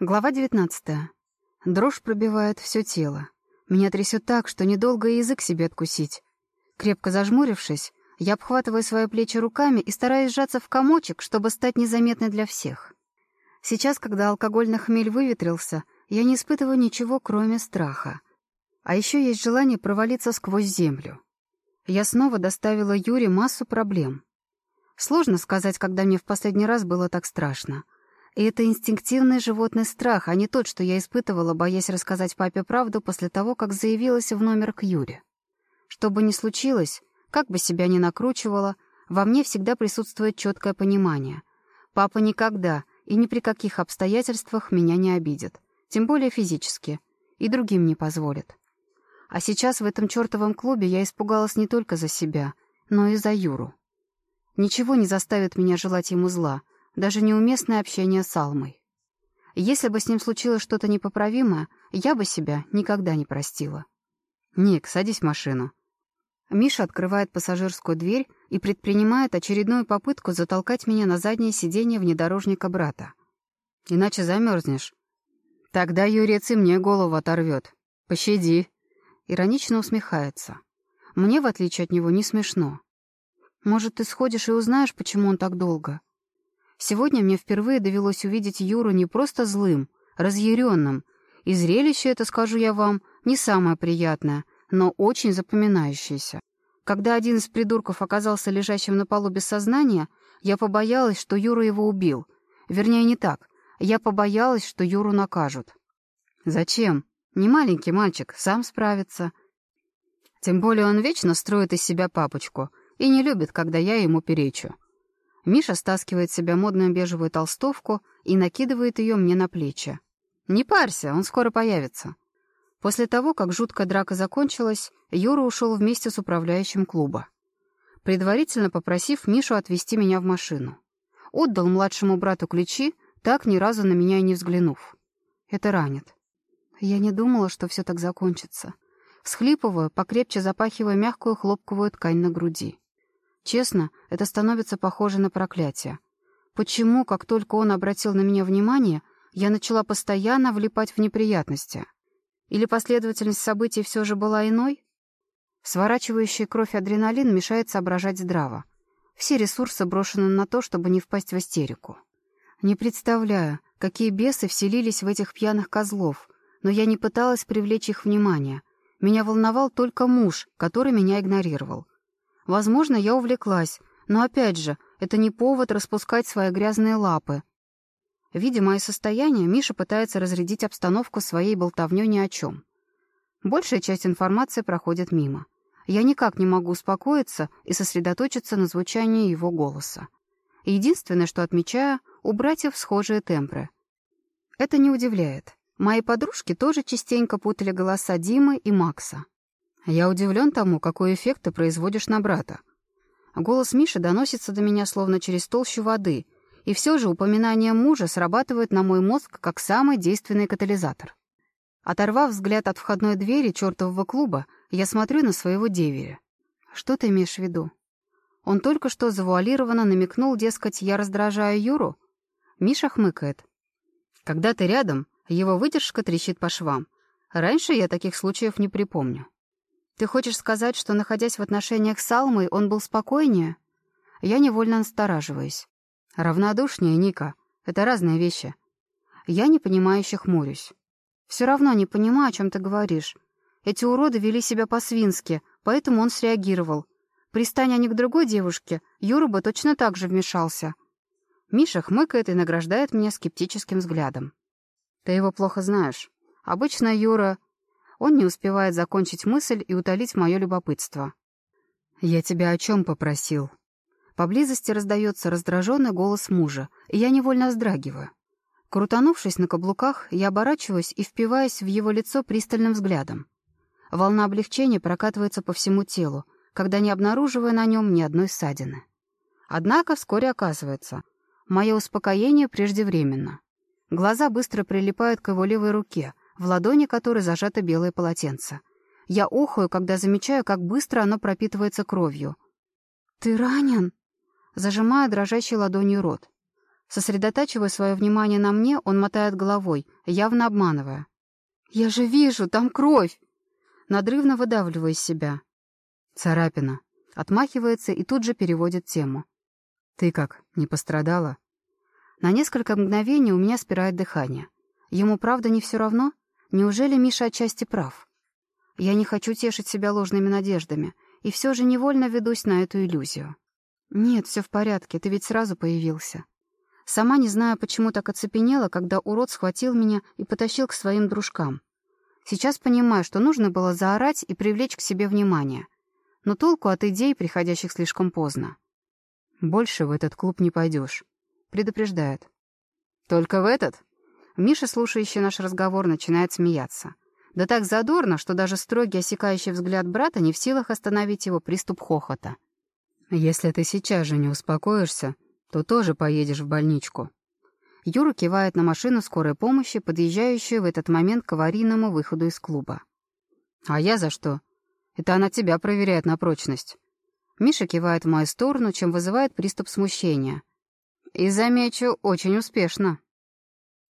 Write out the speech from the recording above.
Глава 19. Дрожь пробивает все тело. Меня трясет так, что недолго язык себе откусить. Крепко зажмурившись, я обхватываю свои плечи руками и стараюсь сжаться в комочек, чтобы стать незаметной для всех. Сейчас, когда алкогольный хмель выветрился, я не испытываю ничего, кроме страха. А еще есть желание провалиться сквозь землю. Я снова доставила Юре массу проблем. Сложно сказать, когда мне в последний раз было так страшно — и это инстинктивный животный страх, а не тот, что я испытывала, боясь рассказать папе правду после того, как заявилась в номер к Юре. Что бы ни случилось, как бы себя ни накручивала, во мне всегда присутствует четкое понимание. Папа никогда и ни при каких обстоятельствах меня не обидит, тем более физически, и другим не позволит. А сейчас в этом чертовом клубе я испугалась не только за себя, но и за Юру. Ничего не заставит меня желать ему зла — даже неуместное общение с Алмой. Если бы с ним случилось что-то непоправимое, я бы себя никогда не простила. «Ник, садись в машину». Миша открывает пассажирскую дверь и предпринимает очередную попытку затолкать меня на заднее сиденье внедорожника брата. «Иначе замерзнешь. Тогда Юрец и мне голову оторвет. Пощади». Иронично усмехается. Мне, в отличие от него, не смешно. «Может, ты сходишь и узнаешь, почему он так долго?» Сегодня мне впервые довелось увидеть Юру не просто злым, разъяренным, и зрелище это, скажу я вам, не самое приятное, но очень запоминающееся. Когда один из придурков оказался лежащим на полу без сознания, я побоялась, что Юра его убил. Вернее, не так. Я побоялась, что Юру накажут. Зачем? Не маленький мальчик, сам справится. Тем более он вечно строит из себя папочку и не любит, когда я ему перечу. Миша стаскивает с себя модную бежевую толстовку и накидывает ее мне на плечи. «Не парься, он скоро появится». После того, как жуткая драка закончилась, Юра ушел вместе с управляющим клуба, предварительно попросив Мишу отвезти меня в машину. Отдал младшему брату ключи, так ни разу на меня и не взглянув. Это ранит. Я не думала, что все так закончится. Всхлипываю, покрепче запахивая мягкую хлопковую ткань на груди. Честно, это становится похоже на проклятие. Почему, как только он обратил на меня внимание, я начала постоянно влипать в неприятности? Или последовательность событий все же была иной? Сворачивающий кровь адреналин мешает соображать здраво. Все ресурсы брошены на то, чтобы не впасть в истерику. Не представляю, какие бесы вселились в этих пьяных козлов, но я не пыталась привлечь их внимание. Меня волновал только муж, который меня игнорировал. Возможно, я увлеклась, но опять же, это не повод распускать свои грязные лапы. Видя мое состояние, Миша пытается разрядить обстановку своей болтовнёй ни о чем. Большая часть информации проходит мимо. Я никак не могу успокоиться и сосредоточиться на звучании его голоса. Единственное, что отмечаю, у братьев схожие тембры. Это не удивляет. Мои подружки тоже частенько путали голоса Димы и Макса. Я удивлен тому, какой эффект ты производишь на брата. Голос Миши доносится до меня словно через толщу воды, и все же упоминание мужа срабатывает на мой мозг как самый действенный катализатор. Оторвав взгляд от входной двери чертового клуба, я смотрю на своего деверя. Что ты имеешь в виду? Он только что завуалированно намекнул, дескать, я раздражаю Юру? Миша хмыкает. Когда ты рядом, его выдержка трещит по швам. Раньше я таких случаев не припомню. Ты хочешь сказать, что, находясь в отношениях с Алмой, он был спокойнее? Я невольно настораживаюсь. Равнодушнее, Ника. Это разные вещи. Я непонимающе хмурюсь. Все равно не понимаю, о чем ты говоришь. Эти уроды вели себя по-свински, поэтому он среагировал. Пристань они к другой девушке, Юра бы точно так же вмешался. Миша хмыкает и награждает меня скептическим взглядом. Ты его плохо знаешь. Обычно Юра он не успевает закончить мысль и утолить мое любопытство. «Я тебя о чем попросил?» Поблизости раздается раздраженный голос мужа, и я невольно вздрагиваю. Крутанувшись на каблуках, я оборачиваюсь и впиваюсь в его лицо пристальным взглядом. Волна облегчения прокатывается по всему телу, когда не обнаруживаю на нем ни одной ссадины. Однако вскоре оказывается, мое успокоение преждевременно. Глаза быстро прилипают к его левой руке, в ладони которой зажато белое полотенце. Я охаю, когда замечаю, как быстро оно пропитывается кровью. «Ты ранен?» Зажимая дрожащей ладонью рот. Сосредотачивая свое внимание на мне, он мотает головой, явно обманывая. «Я же вижу, там кровь!» Надрывно выдавливаю из себя. «Царапина». Отмахивается и тут же переводит тему. «Ты как, не пострадала?» На несколько мгновений у меня спирает дыхание. Ему правда не все равно? Неужели Миша отчасти прав? Я не хочу тешить себя ложными надеждами, и все же невольно ведусь на эту иллюзию. «Нет, все в порядке, ты ведь сразу появился». Сама не знаю, почему так оцепенела, когда урод схватил меня и потащил к своим дружкам. Сейчас понимаю, что нужно было заорать и привлечь к себе внимание. Но толку от идей, приходящих слишком поздно. «Больше в этот клуб не пойдешь», — предупреждает. «Только в этот?» Миша, слушающий наш разговор, начинает смеяться. Да так задорно, что даже строгий осекающий взгляд брата не в силах остановить его приступ хохота. «Если ты сейчас же не успокоишься, то тоже поедешь в больничку». Юра кивает на машину скорой помощи, подъезжающую в этот момент к аварийному выходу из клуба. «А я за что? Это она тебя проверяет на прочность». Миша кивает в мою сторону, чем вызывает приступ смущения. «И, замечу, очень успешно».